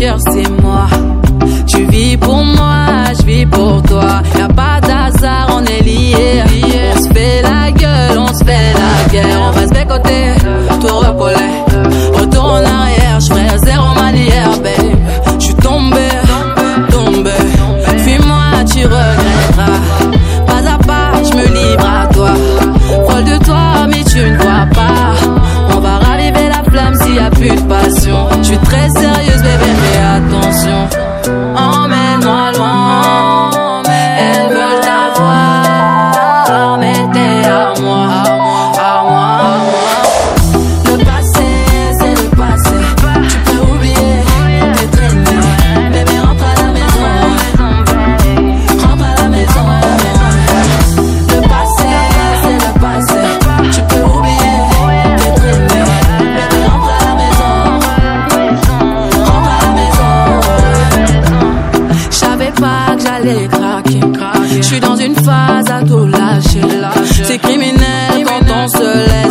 c'est moi. Tu vis pour moi, je vis pour toi. Y a pas d'hasard, on est liés. On se fait la gueule, on se fait la guerre. On reste bécoté, tout repoler. Retour en arrière, je ferai zéro manière, babe. Je suis tombé, tombé. Fuis-moi, tu regretteras. Pas à pas, je me livre à toi. Folle de toi, mais tu ne crois pas. On va raviver la flamme s'il y a plus de passion. Je suis très sérieuse, Je suis dans une phase à tout lâcher. C'est criminel quand on se laisse.